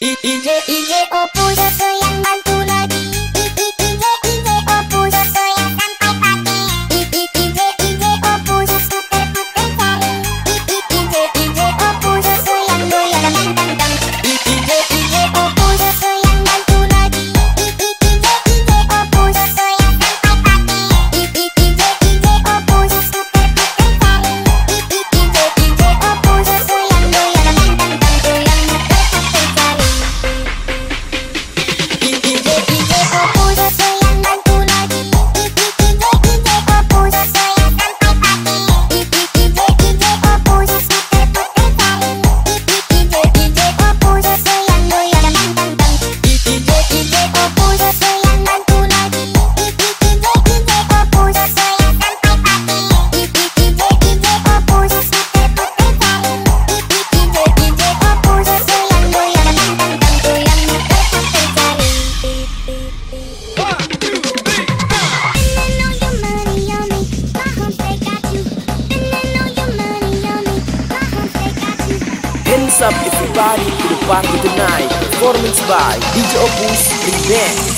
E, e, e, e, e, What's up everybody? To the party tonight Performance by DJ Opus Big Band